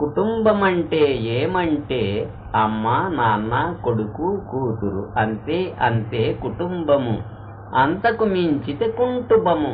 కుటుంబమంటే ఏమంటే అమ్మ నాన్న కొడుకు కూతురు అంతే అంతే కుటుంబము. అంతకు మించితే కుంటుబము.